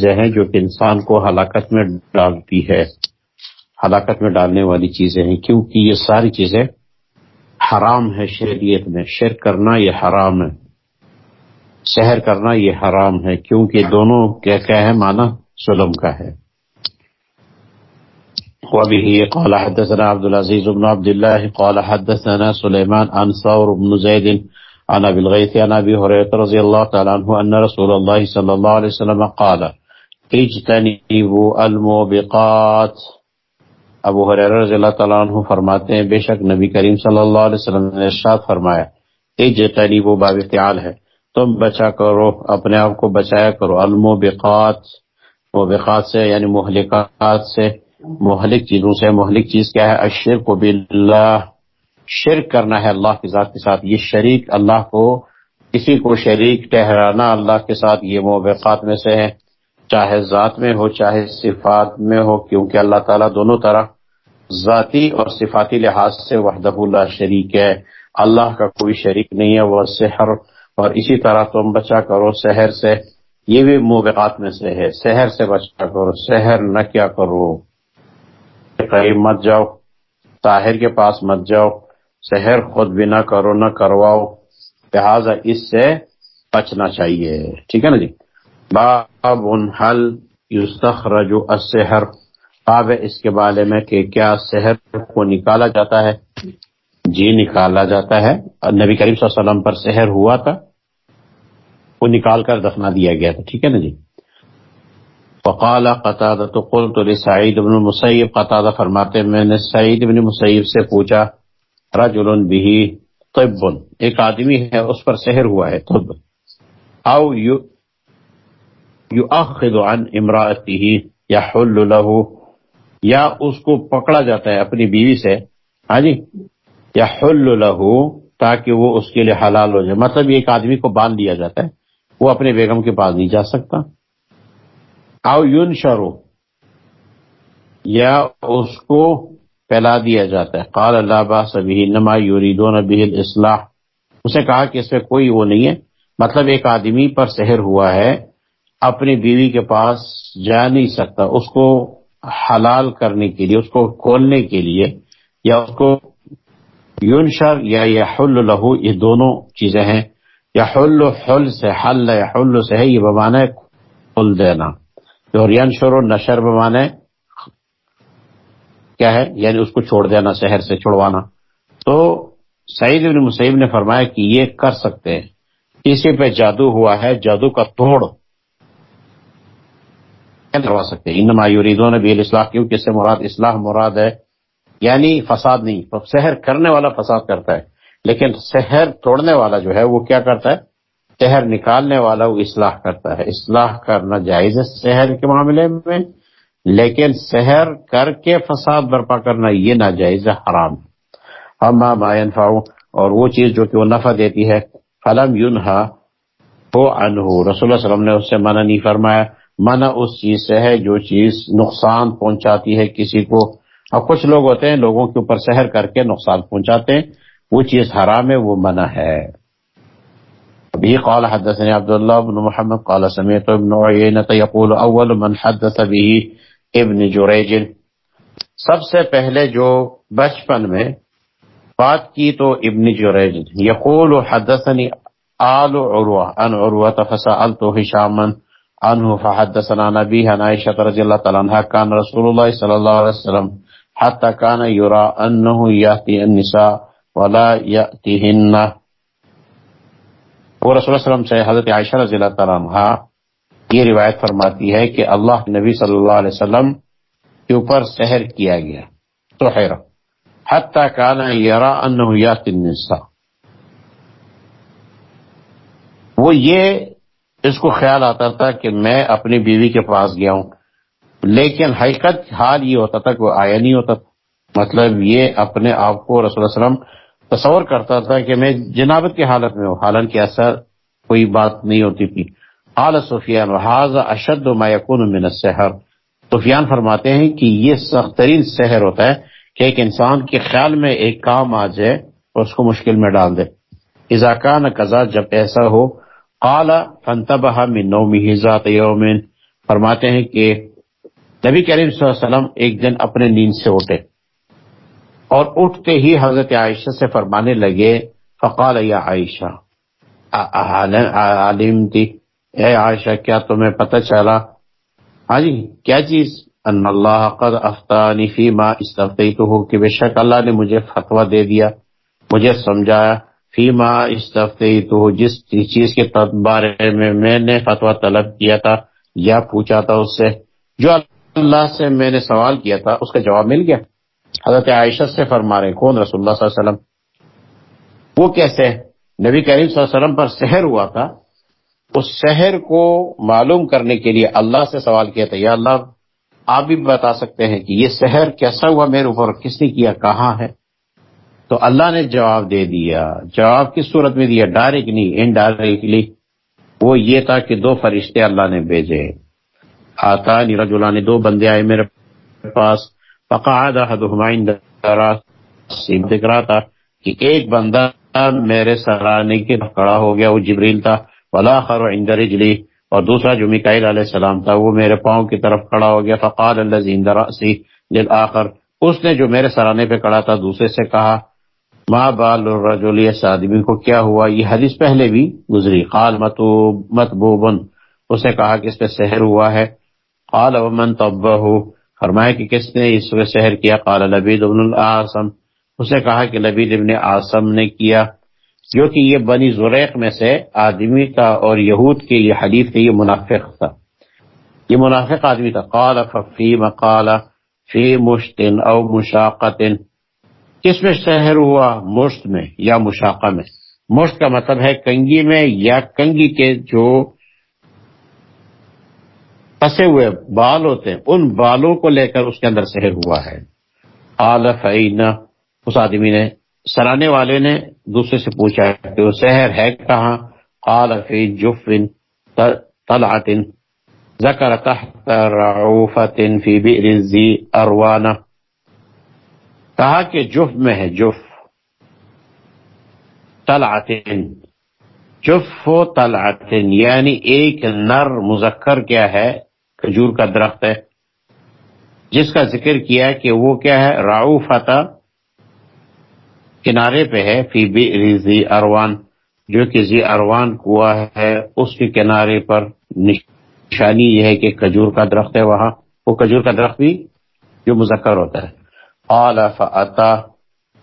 چیزیں ہیں جو کہ انسان کو ہلاکت میں ڈالتی ہے۔ ہلاکت میں ڈالنے والی چیزیں ہیں، کیونکہ یہ ساری چیزیں حرام ہے شریعت میں۔ شیر کرنا یہ حرام ہے۔ سحر کرنا یہ حرام ہے، کیونکہ دونوں کیا کیا ہے؟ مانا ظلم کا ہے۔ وبه قال حدثنا عبد العزيز بن عبد الله قال حدثنا سليمان عن ثور بن زيد عن ابي الغيث عن ابي هريره رضي الله تعالى عنه ان رسول الله صلى الله عليه وسلم قال اجتنبوا الموبقات۔ ابو حریر رضی اللہ تعالیٰ عنہ فرماتے ہیں، بے شک نبی کریم صلی اللہ علیہ وسلم نے ارشاد فرمایا، اجتنبوا باب افتعال ہے۔ تم بچا کرو، اپنے آپ کو بچایا کرو۔ الموبقات، موبقات سے یعنی مہلکات سے۔ مہلک چیزوں سے، مہلک چیز کیا ہے؟ اشرک کو باللہ۔ شرک کرنا ہے اللہ کی ذات کے ساتھ۔ یہ شریک اللہ کو کسی کو شریک ٹہرانا اللہ کے ساتھ۔ یہ موبقات میں سے ہے چاہے ذات میں ہو، چاہے صفات میں ہو، کیونکہ اللہ تعالیٰ دونوں طرح ذاتی اور صفاتی لحاظ سے وحدہ اللہ شریک ہے۔ اللہ کا کوئی شریک نہیں ہے، وہ سحر۔ اور اسی طرح تم بچا کرو سحر سے۔ یہ بھی موبقات میں سے ہے۔ سحر سے بچا کرو، سحر نہ کیا کرو۔ قریب مت جاؤ، طاہر کے پاس مت جاؤ۔ سحر خود بھی نہ کرو، نہ کرواؤ۔ لہذا اس سے بچنا چاہیے۔ ٹھیک ہے نا جی؟ باب حل یستخرج السحر؟ باب اس کے بارے میں کہ کیا سحر کو نکالا جاتا ہے۔ جی نکالا جاتا ہے۔ نبی کریم صلی اللہ علیہ وسلم پر سحر ہوا تھا۔ وہ نکال کر دفنا دیا گیا تھا۔ ٹھیک ہے نا جی؟ فقال قطادہ قلت لسعید بن مسیب، قطادہ فرماتے میں نے سعید بن مسیب سے پوچھا، رجل به طب، ایک آدمی ہے، اس پر سحر ہوا ہے، طب۔ او یؤخذ عن امراته يحل له، یا اس کو پکڑا جاتا ہے اپنی بیوی سے ہاں جی یحل له تاکہ وہ اس کے لیے حلال ہو جائے۔ مطلب ایک آدمی کو باندھ دیا جاتا ہے، وہ اپنے بیگم کے پاس نہیں جا سکتا۔ او یون شرو یا اس کو پھیلا دیا جاتا ہے۔ قال اللہ باس بھی نما یوریدون به الاصلاح۔ اسے کہا کہ اس میں کوئی وہ نہیں ہے۔ مطلب ایک آدمی پر سحر ہوا ہے۔ اپنی بیوی کے پاس جا نہیں سکتا، اس کو حلال کرنے کے لیے، اس کو کھولنے کے لیے، یا اس کو یونشر یا یحل لہو، یہ دونوں چیزیں ہیں۔ یا حل حل سے حل یا حل سے ہے، یہ بمانا ہے کھول دینا۔ اور ینشر و نشر بمانے کیا ہے؟ یعنی اس کو چھوڑ دینا، شہر سے چھوڑوانا۔ تو سعید بن مسیب نے فرمایا کہ یہ کر سکتے ہیں۔ کسی پہ جادو ہوا ہے، جادو کا توڑ کروا سکتے ہیں؟ انما یریدون بھی الاصلاح کیونکہ اس سے مراد اصلاح مراد ہے یعنی فساد نہیں شہر کرنے والا فساد کرتا ہے، لیکن شہر توڑنے والا جو ہے وہ کیا کرتا ہے؟ شہر نکالنے والا وہ اصلاح کرتا ہے۔ اصلاح کرنا جائز ہے شہر کے معاملے میں، لیکن شہر کر کے فساد برپا کرنا یہ ناجائز ہے، حرام ہم ينفع اور وہ چیز جو کہ وہ نفع دیتی ہے، فلم ينہا وہ انہ رسول اللہ علیہ وسلم نے اس سے منع نہیں فرمایا۔ منع اس چیز سے ہے جو چیز نقصان پہنچاتی ہے کسی کو۔ اور کچھ لوگ ہوتے ہیں لوگوں کے اوپر سحر کر کے نقصان پہنچاتے ہیں۔ وہ چیز حرام ہے، وہ منع ہے۔ ابھی قال حدثني عبد الله بن محمد قال سمعت ابن عيينة يقول اول من حدث به ابن جريج۔ سب سے پہلے جو بچپن میں بات کی تو ابن جریج یقول حدثني آل عروہ ان عروہ فسألت هشاما عنه فحدثنا نبی عائشہ رضی اللہ تعالی عنہ كان رسول الله صلی اللہ علیہ وسلم حتى كان يرى انه ياتي النساء ولا ياتيهن وہ رسول اللہ علیہ وسلم سے حضرت عائشہ رضی اللہ تعالیٰ عنہ یہ روایت فرماتی ہے کہ اللہ نبی صلی اللہ علیہ وسلم کے اوپر سحر کیا گیا. تو حیرہ حتی کانا یرا انہو یات النساء. وہ یہ اس کو خیال آتا تھا کہ میں اپنی بیوی کے پاس گیا ہوں۔ لیکن حقیقت حال یہ ہوتا تھا کہ وہ آیا نہیں ہوتا تھا۔ مطلب یہ اپنے آپ کو رسول اللہ علیہ وسلم تصور کرتا تھا کہ میں جنابت کی حالت میں ہوں۔ حالانکہ ایسا کوئی بات نہیں ہوتی تھی۔ اعلی سفیان حاض اشد و میکون من السحر۔ سفیان فرماتے ہیں کہ یہ سخت ترین سحر ہوتا ہے کہ ایک انسان کے خیال میں ایک کام آ جائے اور اس کو مشکل میں ڈال دے۔ اضاکان قزا جب ایسا ہو قال، فانتبہ من نومه ذات یوم۔ فرماتے ہیں کہ نبی کریم صلی اللہ علیہ وسلم ایک دن اپنے نیند سے اٹھے اور اٹھتے ہی حضرت عائشہ سے فرمانے لگے، فقال، یا عائشہ عالم تھی اے عائشہ، کیا تمہیں پتہ چلا؟ ہاں جی کیا چیز؟ ان اللہ قد افتانی فی ما استفتیتو کہ بے شک اللہ نے مجھے فتوہ دے دیا، مجھے سمجھایا۔ فی ما استفتیتو، جس چیز کے بارے میں میں نے فتوہ طلب کیا تھا یا پوچھا تھا اس سے، جو اللہ سے میں نے سوال کیا تھا، اس کا جواب مل گیا۔ حضرت عائشہ سے فرما رہے، کون رسول اللہ صلی اللہ علیہ وسلم؟ وہ کیسے؟ نبی کریم صلی اللہ علیہ وسلم پر سحر ہوا تھا۔ اس شہر کو معلوم کرنے کے لیے اللہ سے سوال کیا تھا، یا اللہ، آپ بھی بتا سکتے ہیں کہ یہ شہر کیسا ہوا میرے اوپر کس نے کیا، کہاں ہے؟ تو اللہ نے جواب دے دیا۔ جواب کس صورت میں دیا؟ ڈائریکٹ نہیں انڈائریکٹلی وہ یہ تھا کہ دو فرشتے اللہ نے بھیجے۔ آتا نیرا نے یعنی دو بندے آئے میرے پاس۔ پکا دکھ رہا تھا کہ ایک بندہ میرے سرانے کے کھڑا ہو گیا، وہ جبریل تھا۔ ولا خر عند رجلی۔ اور دوسرا جو میکائل علیہ السلام تھا، وہ میرے پاؤں کی طرف کھڑا ہو گیا۔ فقال اللہ زیندر للآخر، اس نے جو میرے سرانے پہ کھڑا تھا، دوسرے سے کہا ما بال الرجل اس آدمی کو کیا ہوا؟ یہ حدیث پہلے بھی گزری۔ قال متبوبن اس نے کہا کہ اس پہ سحر ہوا ہے۔ قال، ومن طبہ۔ فرمایا کہ کس نے اس پہ سحر کیا؟ قال، لبید ابن العاصم۔ اس نے کہا کہ لبید ابن عاصم نے کیا۔ جو کہ یہ بنی زریق میں سے آدمی تھا اور یہود کے یہ حلیف تھے، یہ منافق تھا۔ یہ منافق آدمی تھا۔ قال، ففی مقال فی مشتن او مشاقت کس میں شہر ہوا؟ مشت میں یا مشاقہ میں؟ مشت کا مطلب ہے کنگی میں یا کنگی کے جو پسے ہوئے بال ہوتے ہیں، ان بالوں کو لے کر اس کے اندر شہر ہوا ہے۔ قال فینا اس آدمی نے، سرانے والے نے دوسرے سے پوچھا کہ وہ شہر ہے کہاں؟ قال فی جف طلعت ذکر تحت رعوفت فی بئر زی اروانا کہا کہ جف میں ہے جف۔ طلعت جف و طلعت یعنی ایک نر مذکر کیا ہے، کھجور کا درخت ہے، جس کا ذکر کیا کہ وہ کیا ہے راؤفتا کنارے پہ ہے، فی بی اروان۔ جو کہ زی اروان کنواں ہے، اس کے کنارے پر نشانی یہ ہے کہ کھجور کا درخت ہے وہاں۔ وہ کھجور کا درخت بھی جو مذکر ہوتا ہے۔ قال فاتا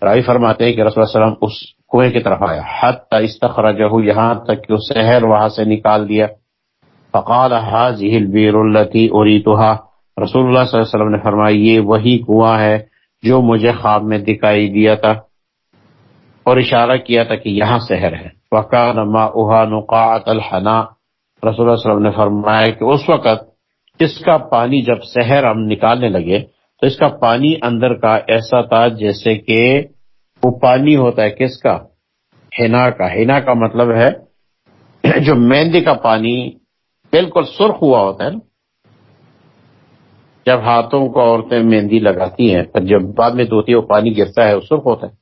راوی فرماتے ہیں کہ رسول اللہ علیہ وسلم اس کنویں کی طرف آیا، حتی استخرجہ، یہاں تک کہ اس شہر وہاں سے نکال دیا۔ فقال هذه البير التي اريتها رسول اللہ صلی اللہ علیہ وسلم نے فرمایا، یہ وہی کنواں ہے جو مجھے خواب میں دکھائی دیا تھا اور اشارہ کیا تھا کہ یہاں شہر ہے۔ وقان ما اوہا نقاط الحنا۔ رسول اللہ علیہ وسلم نے فرمایا کہ اس وقت اس کا پانی جب شہر ہم نکالنے لگے تو اس کا پانی اندر کا ایسا تھا جیسے کہ وہ پانی ہوتا ہے کس کا؟ ہینا کا۔ ہینا کا مطلب ہے جو مہندی کا پانی بالکل سرخ ہوا ہوتا ہے نا۔ جب ہاتھوں کو عورتیں مہندی لگاتی ہیں، پر جب بعد میں دھوتی ہے، وہ پانی گرتا ہے، وہ سرخ ہوتا ہے۔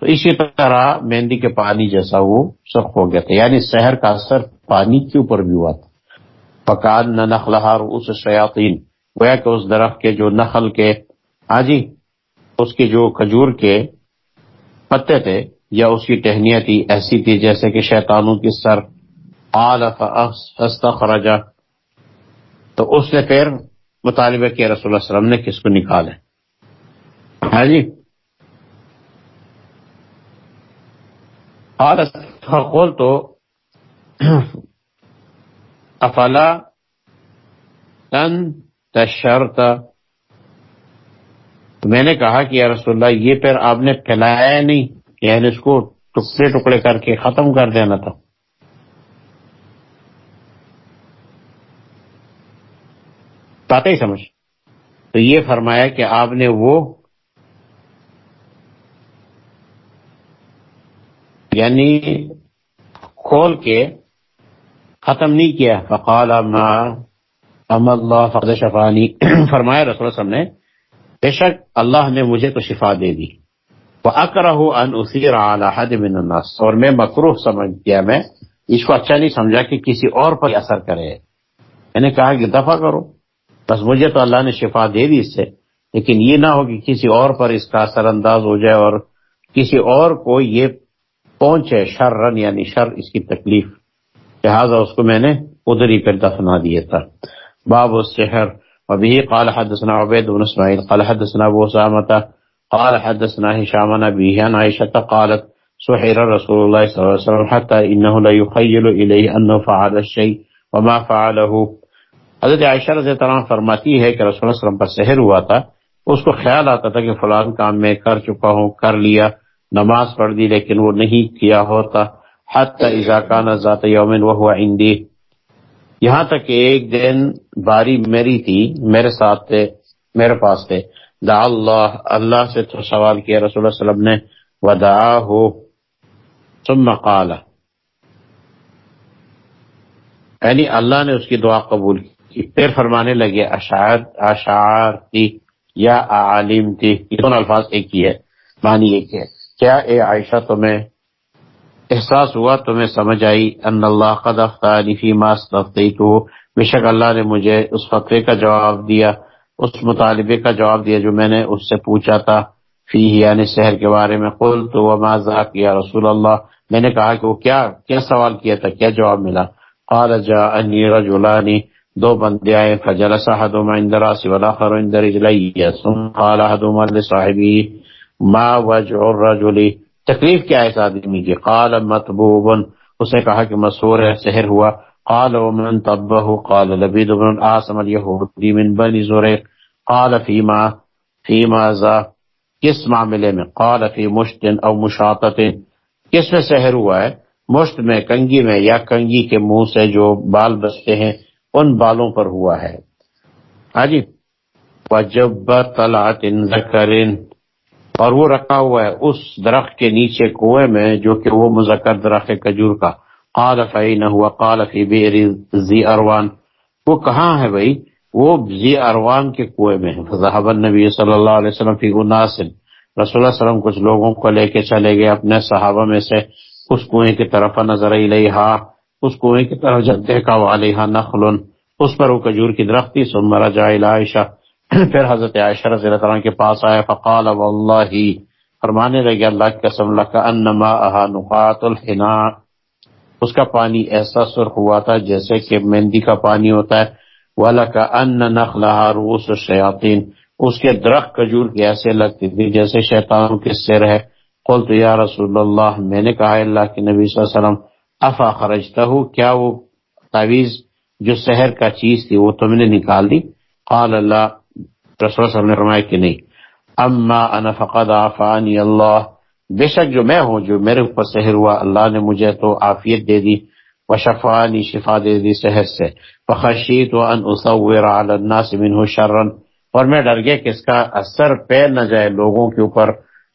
تو اسی طرح مہندی کے پانی جیسا وہ سخت ہو گیا تھا۔ یعنی شہر کا اثر پانی کے اوپر بھی ہوا تھا۔ پکان نہ نخلہار اس شیاطین گویا کہ اس درخت کے جو نخل کے ہاں جی اس کے جو کھجور کے پتے تھے یا اس کی ٹہنیاں تھی ایسی تھی جیسے کہ شیطانوں کی سر خرجا تو اس نے پھر مطالبہ کیا رسول اللہ علیہ وسلم نے کس کو نکالے ہاں جی قول تو افلا تن تشرت میں نے کہا کہ یا رسول اللہ، یہ پھر آپ نے پھیلایا نہیں یعنی اس کو ٹکڑے ٹکڑے کر کے ختم کر دینا تھا۔ بات ہی سمجھ۔ تو یہ فرمایا کہ آپ نے وہ یعنی کھول کے ختم نہیں کیا۔ فقال ما ام اللہ فقد شفانی۔ فرمایا رسول اللہ نے، بے شک اللہ نے مجھے تو شفا دے دی۔ وہ اکرہ ان اسی حد من الناس۔ اور میں مکروح سمجھ گیا، میں اس کو اچھا نہیں سمجھا کہ کسی اور پر اثر کرے۔ میں نے کہا کہ دفع کرو۔ بس مجھے تو اللہ نے شفا دے دی اس سے۔ لیکن یہ نہ ہو کہ کسی اور پر اس کا اثر انداز ہو جائے اور کسی اور کو یہ پہنچے شر رن یعنی شر اس کی تکلیف۔ لہٰذا اس کو میں نے ادھر ہی پھر دفنا دیا تھا۔ باب السحر. وبه قال حدثنا عبيد بن اسماعيل قال حدثنا ابو اسامه قال حدثنا هشام بن ابي عن عائشه قالت سحر رسول الله صلى الله عليه وسلم حتى انه لا يخيل اليه انه فعل الشيء وما فعله. حضرت عائشہ رضی اللہ عنہ فرماتی ہے کہ رسول اللہ علیہ وسلم پر سحر ہوا تھا، اس کو خیال آتا تھا کہ فلان کام میں کر چکا ہوں، کر لیا، نماز پڑھ دی لیکن وہ نہیں کیا ہوتا، حتی اذا کان ذات یوم وهو عندي یہاں تک کہ ایک دن باری میری تھی، میرے ساتھ تھے، میرے پاس تھے۔ دا اللہ اللہ سے تو سوال کیا، رسول اللہ علیہ وسلم نے ودعا ہو ثم قال۔ یعنی اللہ نے اس کی دعا قبول کی۔ پھر فرمانے لگے، اشعار اشعار تھی یا عالم تھی یہ دونوں الفاظ ایک ہی ہے، معنی ایک ہے۔ کیا اے عائشہ تمہیں احساس ہوا تمہیں سمجھ آئی ان اللہ قد افتانی فی ما استفتیتو۔ بے شک اللہ نے مجھے اس فتوے کا جواب دیا، اس مطالبے کا جواب دیا جو میں نے اس سے پوچھا تھا۔ فی یعنی شہر کے بارے میں قلت وما ذاک یا رسول اللہ۔ میں نے کہا کہ وہ کیا کیا سوال کیا تھا، کیا جواب ملا۔ قال جاءنی رجلانی دو بندے آئے، فجلس احدهما عند راسي والاخر عند رجلي، ثم قال احدهما لصاحبه، ما وجع الرجل؟ تکلیف کیا ہے اس آدمی کی؟ قال مطبوب، اس نے کہا کہ مسحور ہے، سحر ہوا۔ قال ومن طبه قال لبيد بن العاصم اليهودي من بني زريق قال فيما فيما ذا، کس معاملے میں؟ قال في مشت او مشاطت۔ کس میں سحر ہوا ہے؟ مشت میں کنگی میں، یا کنگی کے منہ سے جو بال بستے ہیں، ان بالوں پر ہوا ہے۔ ہاں جی۔ وجب طلعت ذکر اور وہ رکھا ہوا ہے اس درخت کے نیچے کنویں میں جو کہ وہ مذکر درخت کجور کا۔ قال فین ہوا قال فی بئر ذی اروان وہ کہاں ہے بھائی؟ وہ ذی اروان کے کنویں میں فذهب النبی صلی اللہ علیہ وسلم فی اناس رسول اللہ علیہ وسلم کچھ لوگوں کو لے کے چلے گئے اپنے صحابہ میں سے۔ اس کنویں کی طرف نظر الیہا۔ اس کنویں کی طرف جب دیکھا علیہ نخل۔ اس پر وہ کجور کی درخت تھی۔ ثم رجع الى عائشہ۔ پھر حضرت عائشہ رضی اللہ عنہ کے پاس آیا فقال واللہ فرمانے لگے، اللہ کی قسم لك انما اها نقاط الحنا اس کا پانی ایسا سرخ ہوا تھا جیسے کہ مہندی کا پانی ہوتا ہے۔ ولك ان نخلها رؤوس الشیاطین اس کے درخت کجور کی ایسے لگتی تھی جیسے شیطانوں کے سر ہے۔ قلت یا رسول اللہ، میں نے کہا اللہ کے نبی صلی اللہ علیہ وسلم، افا خرجتا ہوں کیا وہ تعویز جو شہر کا چیز تھی، وہ تم نے نکال دی؟ قال اللہ رسول اللہ نے فرمایا کہ نہیں اما انا فقد عفانی اللہ بے شک جو میں ہوں جو میرے اوپر سحر ہوا اللہ نے مجھے تو عافیت دے دی وشفانی شفا دے دی سحر سے فخشیت ان اصور علی الناس منه شرا اور میں ڈر گیا کہ اس کا اثر پیر نہ جائے لوگوں کے اوپر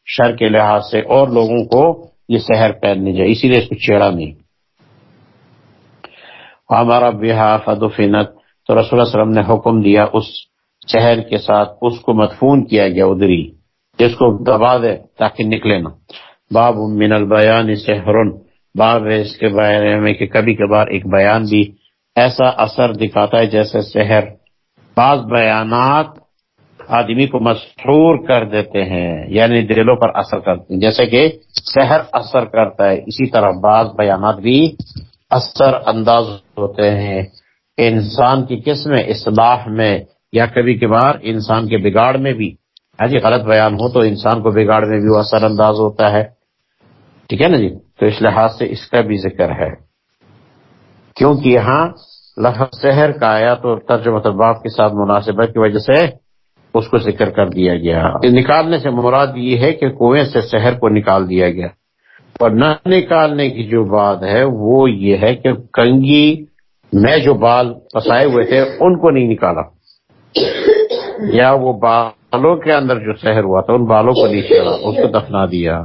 شر کے لحاظ سے اور لوگوں کو یہ سحر پیر نہ جائے اسی لیے اس کو چھیڑا نہیں ہمارا بہا فدفنت تو رسول اللہ علیہ وسلم نے حکم دیا اس شہر کے ساتھ اس کو مدفون کیا گیا ادری، جس کو دبا دے تاکہ نکلے نا باب من البیان سحرن باب ہے اس کے بارے میں کہ کبھی کبھار ایک بیان بھی ایسا اثر دکھاتا ہے جیسے سحر بعض بیانات آدمی کو مسحور کر دیتے ہیں یعنی دلوں پر اثر کرتے ہیں۔ جیسے کہ سحر اثر کرتا ہے، اسی طرح بعض بیانات بھی اثر انداز ہوتے ہیں۔ انسان کی قسم اصلاح میں یا کبھی کبھار انسان کے بگاڑ میں بھی۔ ہاں جی غلط بیان ہو تو انسان کو بگاڑ میں بھی وہ اثر انداز ہوتا ہے۔ ٹھیک ہے نا جی؟ تو اس لحاظ سے اس کا بھی ذکر ہے۔ کیونکہ یہاں لفظ شہر کا آیا تو ترجمہ باپ کے ساتھ مناسبت کی وجہ سے اس کو ذکر کر دیا گیا۔ نکالنے سے مراد یہ ہے کہ کنویں سے شہر کو نکال دیا گیا۔ اور نہ نکالنے کی جو بات ہے، وہ یہ ہے کہ کنگی میں جو بال پسائے ہوئے تھے، ان کو نہیں نکالا۔ یا وہ بالوں کے اندر جو شہر ہوا تھا، ان بالوں کو نہیں چھیڑا اس کو دفنا دیا۔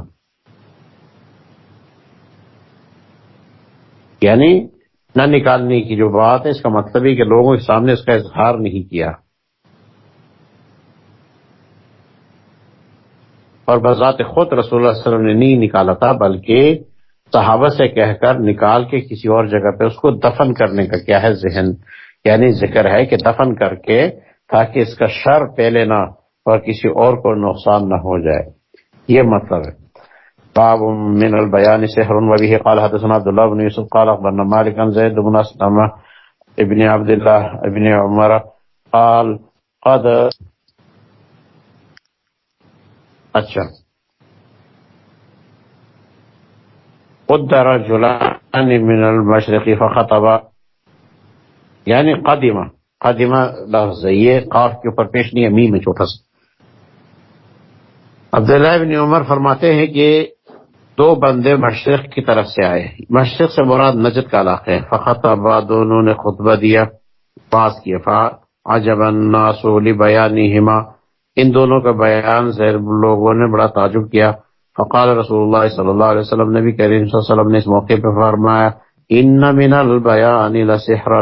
یعنی نہ نکالنے کی جو بات ہے، اس کا مطلب ہے کہ لوگوں کے سامنے اس کا اظہار نہیں کیا۔ اور بذات خود رسول اللہ علیہ وسلم نے نہیں نکالا تھا، بلکہ صحابہ سے کہہ کر نکال کے کسی اور جگہ پہ اس کو دفن کرنے کا کیا ہے ذہن؟ یعنی ذکر ہے کہ دفن کر کے تاکہ اس کا شر پہلے نہ اور کسی اور کو نقصان نہ ہو جائے۔ یہ مطلب ہے۔ باب من البیان سحر و به قال حدثنا عبد الله بن يوسف قال اخبرنا مالك عن زيد بن اسلم ابن عبد الله ابن عمر قال، قد اچھا۔ قدر رجلان من المشرق فخطب یعنی قدیمہ قدیمہ لفظ یہ قاف کے اوپر پیش نہیں ہے، میم میں چھوٹا سا۔ عبداللہ بن عمر فرماتے ہیں کہ دو بندے مشرق کی طرف سے آئے مشرق سے مراد نجد کا علاقہ ہے۔ فخط ابا دونوں نے خطبہ دیا پاس کیا۔ فا عجب الناس بیانہما ان دونوں کا بیان سے لوگوں نے بڑا تعجب کیا۔ فقال رسول اللہ صلی اللہ علیہ وسلم، نبی کریم صلی اللہ علیہ وسلم نے اس موقع پہ فرمایا، ان من البیان لسحرا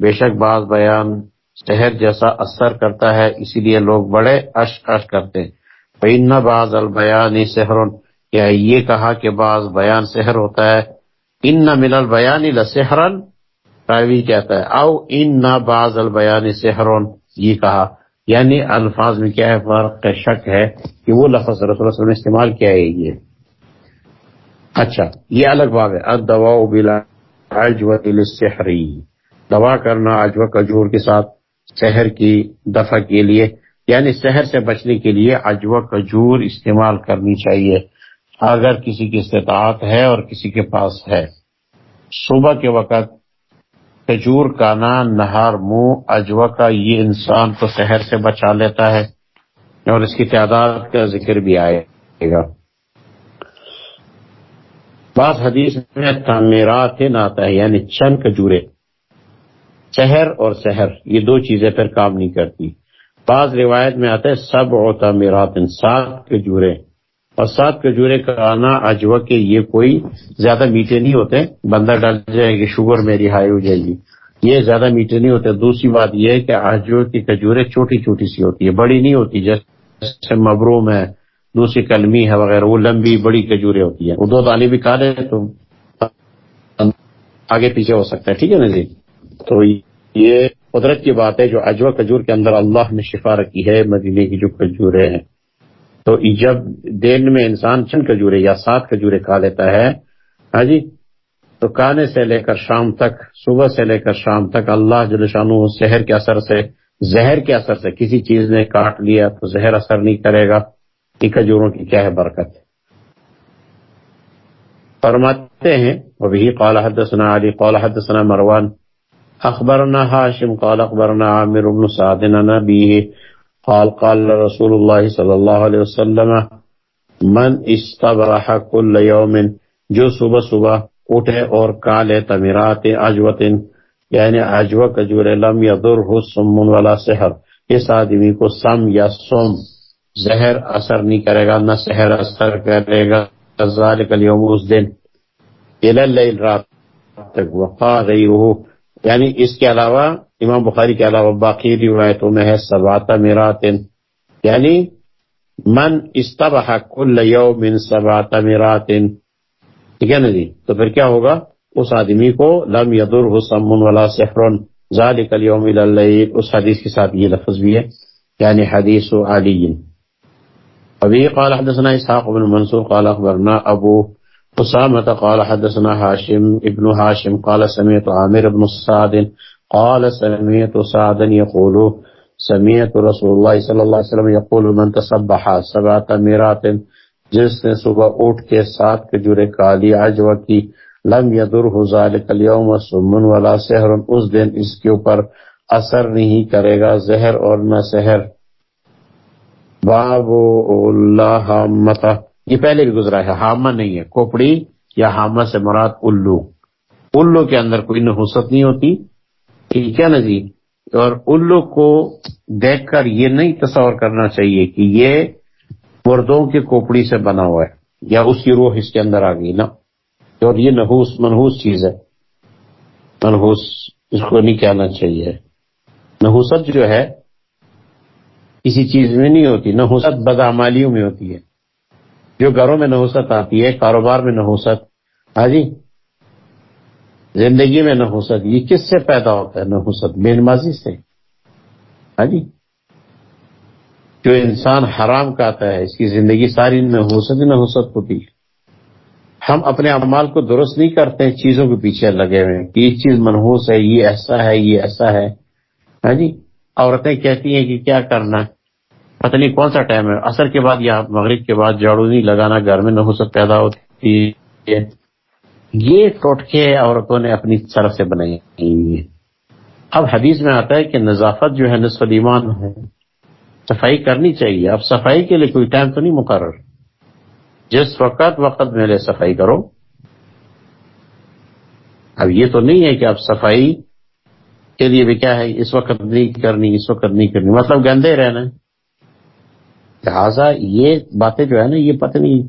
بے شک بعض بیان شہر جیسا اثر کرتا ہے، اسی لیے لوگ بڑے اش اش کرتے ان بعض البیان سحر یا یہ کہا کہ بعض بیان سحر ہوتا ہے؟ ان نہ مل البیان لسحرن راوی کہتا ہے۔ او ان نہ بعض البیان سحرون یہ کہا۔ یعنی الفاظ میں کیا ہے؟ فرق شک ہے کہ وہ لفظ رسول اللہ علیہ وسلم نے استعمال کیا ہے یہ۔ اچھا یہ الگ باب ہے۔ الدواء بلا للسحری دوا کرنا اجوا کجور کے ساتھ سحر کی دفع کے لیے یعنی سحر سے بچنے کے لیے اجوا کجور استعمال کرنی چاہیے۔ اگر کسی کی استطاعت ہے اور کسی کے پاس ہے۔ صبح کے وقت کھجور کانا، نہار منہ اجوا کا یہ انسان کو شہر سے بچا لیتا ہے اور اس کی تعداد کا ذکر بھی آئے گا۔ بعض حدیث میں تعمیرات آتا ہے یعنی چند کجورے۔ شہر اور شہر یہ دو چیزیں پھر کام نہیں کرتی۔ بعض روایت میں آتا ہے سب اور تعمیرات، سات کجورے اور سات کجورے کا آنا اجوا کے یہ کوئی زیادہ میٹھے نہیں ہوتے۔ بندہ ڈال جائے گی شوگر میری ہائی ہو جائے گی۔ یہ زیادہ میٹھے نہیں ہوتے۔ دوسری بات یہ ہے کہ اجوا کی کجورے چھوٹی چھوٹی سی ہوتی ہے بڑی نہیں ہوتی۔ جیسے مبروم ہے، دوسری کلمی ہے وغیرہ، وہ لمبی بڑی کجورے ہوتی ہیں۔ وہ دو دانے بھی کھا لے تو آگے پیچھے ہو سکتا ہے۔ ٹھیک ہے نا جی؟ تو یہ قدرت کی بات ہے جو اجوا کجور کے اندر اللہ نے شفا رکھی ہے، مدینے کی جو کجورے ہیں۔ تو جب دن میں انسان چند کھجورے یا سات کھجورے کھا لیتا ہے ہاں جی؟ تو کانے سے لے کر شام تک، صبح سے لے کر شام تک اللہ جل شانو شہر کے اثر سے، زہر کے اثر سے کسی چیز نے کاٹ لیا تو زہر اثر نہیں کرے گا۔ کہ کھجوروں کی کیا ہے برکت؟ فرماتے ہیں وبه قال حدثنا علي قال حدثنا مروان اخبرنا هاشم قال اخبرنا عامر بن سعد نبيه قال قال رسول الله صلی اللہ علیہ وسلم، من استبرح كل يوم جو صبح صبح اٹھے اور کالے تمیرات اجوت یعنی اجوا کجور لم یضره سم ولا سحر، اس آدمی کو سم یا سم زہر اثر نہیں کرے گا، نہ سحر اثر کرے گا، ذالک اليوم اس دن الى اللیل، رات تک، وقا غیره یعنی اس کے علاوہ امام بخاری کے علاوہ باقی روایتوں میں ہے سبات میرات یعنی من استبح کل یوم سبات میرات ٹھیک ہے نا جی؟ تو پھر کیا ہوگا؟ اس آدمی کو لم یدر حسم ولا سحر۔ ذالک اليوم اللیل۔ اس حدیث کے ساتھ یہ لفظ بھی ہے یعنی حدیث علی۔ ابھی قال حدثنا اسحاق بن منصور، قال اخبرنا ابو اسامة قال حدثنا هاشم ابن هاشم قال سمعت عامر بن السعد قال سمعت سعدا يقول سمعت رسول الله صلی اللہ علیہ وسلم يقول من تصبح سبعت میرات جس نے صبح اٹھ کے سات کجورے کالی عجوہ کی لم يدره ذلك اليوم سمن ولا سحر، اس دن اس کے اوپر اثر نہیں کرے گا زہر اور نہ سحر۔ باب اللہ متا یہ پہلے بھی گزرا ہے ہاما نہیں ہے کوپڑی یا ہاما سے مراد الو۔ الو کے اندر کوئی نحوست نہیں ہوتی۔ ٹھیک ہے نا جی؟ اور الو کو دیکھ کر یہ نہیں تصور کرنا چاہیے کہ یہ مردوں کے کوپڑی سے بنا ہوا ہے یا اس کی روح اس کے اندر آ گئی نا۔ اور یہ نحوس، منحوس چیز ہے۔ منحوس، اس کو نہیں کہنا چاہیے۔ نحوست جو ہے، کسی چیز میں نہیں ہوتی، نحوست بدعمالیوں میں ہوتی ہے۔ جو گھروں میں نحوست آتی ہے کاروبار میں نحوست ہاں جی؟ زندگی میں نحوست یہ کس سے پیدا ہوتا ہے؟ نحوست بے نمازی سے۔ ہاں جی؟ جو انسان حرام کہتا ہے، اس کی زندگی ساری نحوست نحوست ہوتی۔ ہے ہم اپنے اعمال کو درست نہیں کرتے، چیزوں کے پیچھے لگے ہوئے ہیں۔ کہ یہ چیز منحوس ہے، یہ ایسا ہے، یہ ایسا ہے۔ ہاں جی؟ عورتیں کہتی ہیں کہ کیا کرنا؟ پتہ نہیں کون سا ٹائم ہے۔ اثر کے بعد یا مغرب کے بعد جاڑو نہیں لگانا گھر میں نحوست پیدا ہوتی ہے۔ یہ ٹوٹکے عورتوں نے اپنی طرف سے بنائی ہیں۔ اب حدیث میں آتا ہے کہ نظافت جو ہے نصف ایمان ہے۔ صفائی کرنی چاہیے۔ اب صفائی کے لیے کوئی ٹائم تو نہیں مقرر۔ جس وقت وقت میں لے صفائی کرو۔ اب یہ تو نہیں ہے کہ اب صفائی کے لیے بھی کیا ہے، اس وقت نہیں کرنی، اس وقت نہیں کرنی۔ مطلب گندے رہنا۔ لہذا یہ باتیں جو ہے نا، یہ پتہ نہیں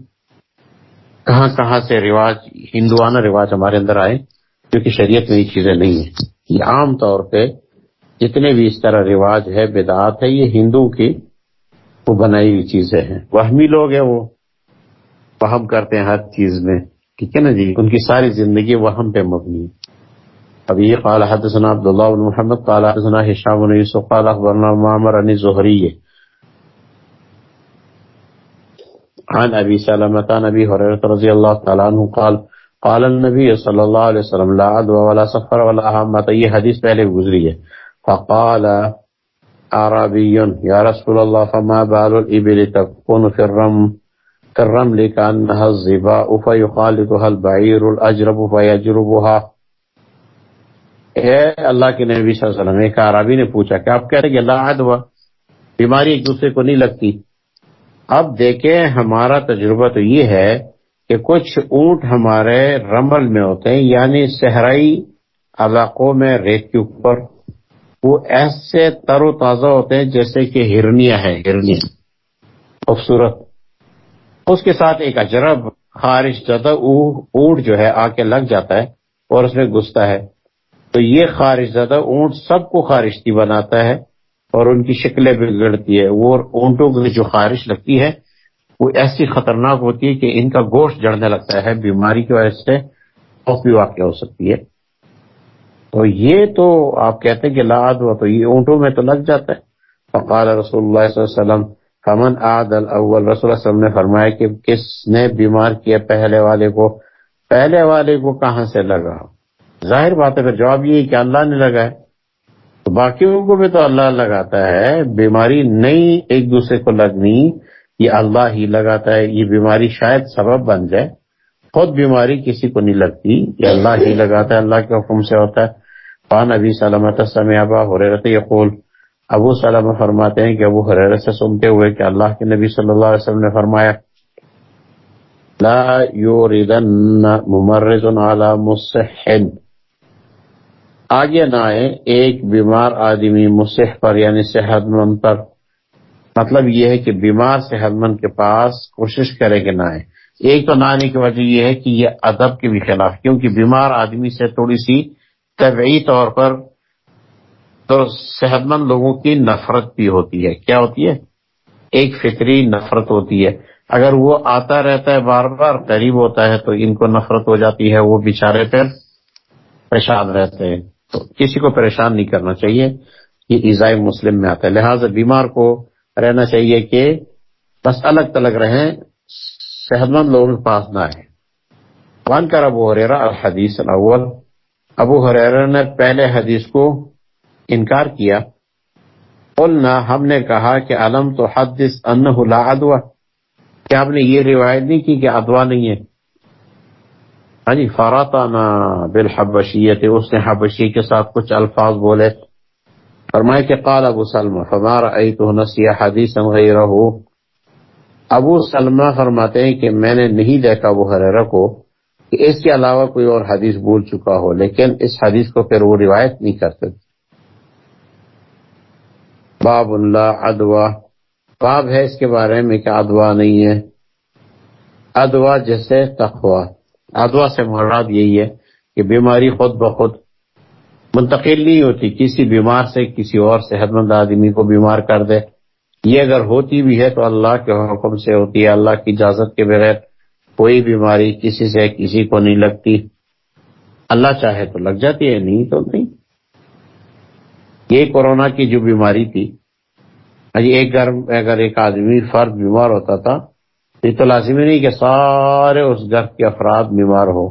کہاں کہاں سے رواج، ہندوانہ رواج ہمارے اندر آئے کیونکہ شریعت میں یہ چیزیں نہیں ہیں۔ یہ عام طور پہ جتنے بھی اس طرح رواج ہے، بدعات ہے، یہ ہندو کی وہ بنائی ہوئی چیزیں ہیں۔ وہمی لوگ ہیں وہ وہم کرتے ہیں ہر چیز میں ٹھیک ہے نا جی ان کی ساری زندگی وہم پہ مبنی ہے۔ اب یہ قال حدثنا عبداللہ بن محمد، قال حدثنا حشام بن یوسف، قال اخبرنا معمر عن زہریہ عن ابي سلمة عن ابي هريره رضي الله تعالى عنه قال قال النبي صلى الله عليه وسلم، لا عدوى ولا سفر ولا حمة یہ حدیث پہلے گزری ہے۔ فقال عربي يا رسول الله فما بال الابل تكون في الرم في الرمل كانها الزباء فيخالطها البعير الاجرب فيجربها اے اللہ کے نبی صلی اللہ علیہ وسلم، ایک عربی نے پوچھا کہ آپ کہہ رہے کہ لا عدوى بیماری ایک دوسرے کو نہیں لگتی۔ اب دیکھیں ہمارا تجربہ تو یہ ہے کہ کچھ اونٹ ہمارے رمل میں ہوتے ہیں یعنی صحرائی علاقوں میں ریت کے اوپر۔ وہ ایسے تر و تازہ ہوتے ہیں جیسے کہ ہرنیا ہے ہرنیا خوبصورت۔ اس کے ساتھ ایک اجرب خارش زدہ اونٹ جو ہے آ کے لگ جاتا ہے اور اس میں گھستا ہے۔ تو یہ خارش زدہ اونٹ سب کو خارشتی بناتا ہے۔ اور ان کی شکلیں بگڑتی ہے وہ اونٹوں کی جو خارش لگتی ہے، وہ ایسی خطرناک ہوتی ہے کہ ان کا گوشت جڑنے لگتا ہے، بیماری کی وجہ سے بھی واقع ہو سکتی ہے۔ تو یہ تو آپ کہتے ہیں کہ لاد ہوا تو یہ اونٹوں میں تو لگ جاتا ہے۔ فقال رسول اللہ صلی اللہ علیہ وسلم، فمن عاد الاول، رسول اللہ صلی اللہ علیہ وسلم نے فرمایا کہ کس نے بیمار کیا پہلے والے کو، پہلے والے کو کہاں سے لگا؟ ظاہر بات ہے، پھر جواب یہ کہ اللہ نے لگا ہے باقیوں کو بھی تو اللہ لگاتا ہے، بیماری نہیں ایک دوسرے کو لگنی، یہ اللہ ہی لگاتا ہے، یہ بیماری شاید سبب بن جائے۔ خود بیماری کسی کو نہیں لگتی، یہ اللہ ہی لگاتا ہے، اللہ کے حکم سے ہوتا ہے۔ پان ابھی سلامت سمے ابا حریرت یقول، ابو سلم فرماتے ہیں کہ ابو حریرت سے سنتے ہوئے کہ اللہ کے نبی صلی اللہ علیہ وسلم نے فرمایا، لا یوردن ممرض علی مصحن۔ آگے نہ آئے ایک بیمار آدمی مسح پر یعنی صحت مند پر۔ مطلب یہ ہے کہ بیمار صحت مند کے پاس کوشش کرے کہ نہ آئے ایک تو نہ آنے کی وجہ یہ ہے کہ یہ ادب کے بھی خلاف، کیونکہ بیمار آدمی سے تھوڑی سی طبعی طور پر تو صحت مند لوگوں کی نفرت بھی ہوتی ہے۔ کیا ہوتی ہے؟ ایک فطری نفرت ہوتی ہے۔ اگر وہ آتا رہتا ہے بار بار، قریب ہوتا ہے تو ان کو نفرت ہو جاتی ہے، وہ بیچارے پھر پریشان رہتے ہیں۔ کسی کو پریشان نہیں کرنا چاہیے۔ یہ ایزائی مسلم میں آتا ہے۔ لہٰذا بیمار کو رہنا چاہیے کہ بس الگ تلگ رہیں صحت مند لوگوں کے پاس نہ آئے ون کر ابو حریرا الحدیث الاول۔ ابو حریرا نے پہلے حدیث کو انکار کیا۔ قلنا، ہم نے کہا کہ علم تو حدث انہ لا ادوا کیا آپ نے یہ روایت نہیں کی کہ ادوا نہیں ہے؟ یعنی ہاں جی فراتانا بالحبشیت اس نے حبشی کے ساتھ کچھ الفاظ بولے۔ فرمائے کہ قال ابو سلمہ فمار ایتو نسی حدیث غیرہ ابو سلمہ فرماتے ہیں کہ میں نے نہیں دیکھا ابو حریرہ کو کہ اس کے علاوہ کوئی اور حدیث بول چکا ہو، لیکن اس حدیث کو پھر وہ روایت نہیں کرتے۔ باب اللہ ادوا باب ہے اس کے بارے میں کہ ادوا نہیں ہے۔ ادوا جیسے تخوا ادوا سے مراد یہی ہے کہ بیماری خود بخود منتقل نہیں ہوتی، کسی بیمار سے، کسی اور صحت مند آدمی کو بیمار کر دے۔ یہ اگر ہوتی بھی ہے تو اللہ کے حکم سے ہوتی ہے۔ اللہ کی اجازت کے بغیر کوئی بیماری کسی سے کسی کو نہیں لگتی۔ اللہ چاہے تو لگ جاتی ہے، نہیں تو نہیں۔ یہ کورونا کی جو بیماری تھی ایک گھر میں اگر ایک آدمی فرد بیمار ہوتا تھا یہ تو لازمی نہیں کہ سارے اس گھر کے افراد بیمار ہو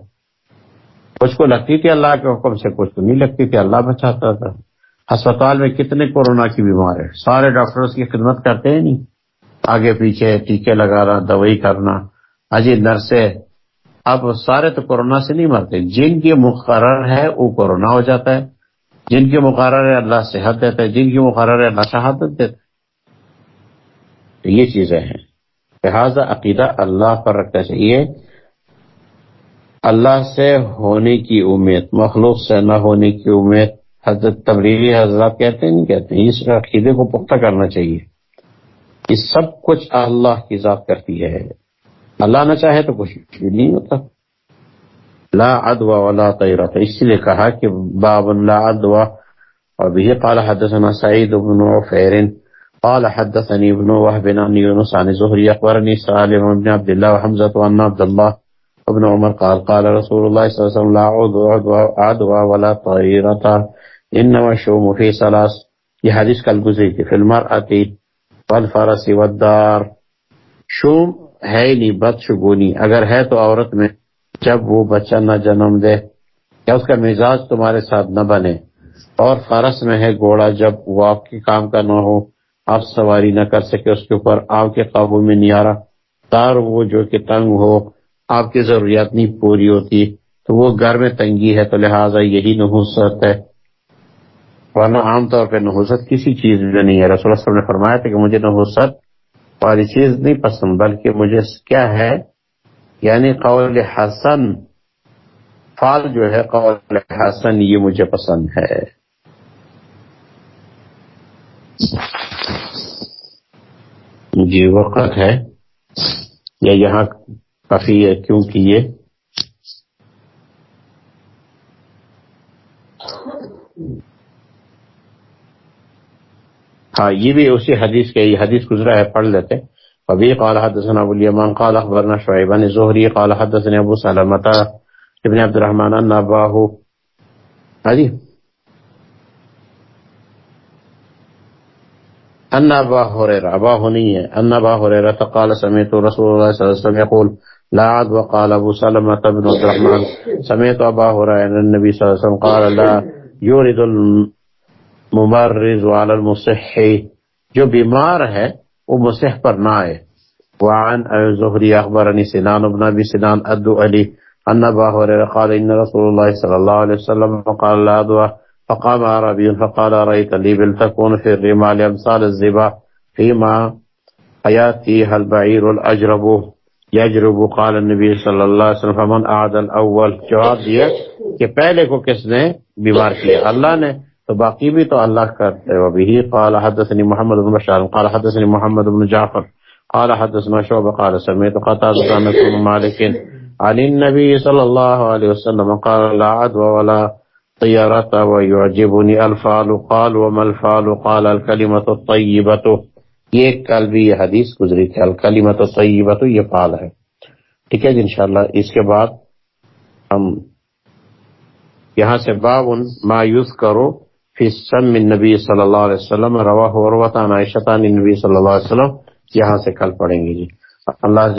کچھ کو لگتی تھی اللہ کے حکم سے، کچھ کو نہیں لگتی تھی، اللہ بچاتا تھا۔ ہسپتال میں کتنے کورونا کی بیمار ہے سارے ڈاکٹر اس کی خدمت کرتے ہیں نہیں۔ آگے پیچھے ٹیکے لگانا، دوائی کرنا۔ اجی نرسیں، اب سارے تو کورونا سے نہیں مرتے۔ جن کی مقرر ہے، وہ کورونا ہو جاتا ہے۔ جن کی مقرر ہے، اللہ صحت دیتا ہے۔ جن کی مقرر ہے، اللہ شہادت دیتا ہے۔ یہ چیزیں ہیں۔ لہذا عقیدہ اللہ پر رکھنا چاہیے۔ اللہ سے ہونے کی امید، مخلوق سے نہ ہونے کی امید۔ حضرت تبریری حضرات کہتے ہیں، نہیں کہتے ہیں، اس عقیدے کو پختہ کرنا چاہیے یہ سب کچھ اللہ کی ذات کرتی ہے۔ اللہ نہ چاہے تو کچھ بھی نہیں ہوتا۔ لا ادوا ولا طیرت اس لیے کہا کہ باب لا ادوا اور بھی قال حدثنا سعید بن عفیر قال حدثني ابن وهب عن يونس عن زهري اخبرني سالم بن عبد الله وحمزه وان عبد الله ابن عمر قال قال رسول الله صلى الله عليه وسلم، لا عدوى عدوى ولا طيرة انما الشوم في ثلاث. یہ حدیث کل گزری تھی، فی المرأة والفرس والدار. شوم ہے نہیں، بد شگونی اگر ہے تو عورت میں جب وہ بچہ نہ جنم دے، یا اس کا مزاج تمہارے ساتھ نہ بنے، اور فرس میں ہے گھوڑا جب وہ آپ کے کام کا نہ ہو آپ سواری نہ کر سکے، اس کے اوپر آپ کے قابو میں نہیں آ رہا تار وہ جو کہ تنگ ہو، آپ کی ضروریات نہیں پوری ہوتی، تو وہ گھر میں تنگی ہے، تو لہٰذا یہی نحوست ہے۔ ورنہ عام طور پہ نحوست کسی چیز میں نہیں ہے۔ رسول اللہ نے فرمایا تھا کہ مجھے نحوست والی چیز نہیں پسند، بلکہ مجھے کیا ہے؟ یعنی قول حسن فال جو ہے، قول حسن، یہ مجھے پسند ہے۔ جی وقت ہے۔ یا یہاں کافی ہے کیونکہ یہ ہاں یہ بھی اسی حدیث کے، یہ حدیث گزرا ہے، پڑھ لیتے۔ ابھی قال حدثنا ابو اليمان، قال اخبرنا شعيب بن زهري قال حدثنا ابو سلمة ابن عبد الرحمن ان اباه هذه ہاں جی۔ ان ابا هريره ابا هنيه ان ابا هريره قال سمعت رسول الله صلى الله عليه وسلم يقول لا عد وقال ابو سلمة بن عبد الرحمن، سمعت ابا هريره النبي صلى الله عليه وسلم قال، لا يورد الممرض على المصح، جو بیمار ہے، وہ مصح پر نہ آئے۔ وعن زهري اخبرني سنان بن ابي سنان ادو علي ان ابا هريره قال، ان رسول الله صلى الله عليه وسلم قال، لا ادوا فقام عربي فقال رأيت لي بلتكون في الرمال امثال الزبا فيما حياتي البعير الاجرب یجرب قال النبی صلی اللہ علیہ وسلم فمن اعد الاول جواب دیا کہ پہلے کو کس نے بیمار کیا اللہ نے تو باقی بھی تو اللہ کرتے و به قال حدثني محمد بن بشار، قال حدثني محمد بن جعفر، قال حدثنا شعبة قال سمعت قتادة بن مالك عن النبي صلى الله عليه وسلم، قال لا عدوى ولا طيرة ويعجبني الفال قال وما الفال قال الكلمة الطيبة. یہ کل بھی یہ حدیث گزری تھی الکلیمت طیبت یہ فال ہے۔ ٹھیک ہے جی انشاءاللہ اس کے بعد ہم یہاں سے بابن مایوس کرو فی سم نبی صلی اللہ علیہ وسلم روا عروت عائشہ نبی صلی اللہ علیہ وسلم، یہاں سے کل پڑھیں گے جی۔ اللہ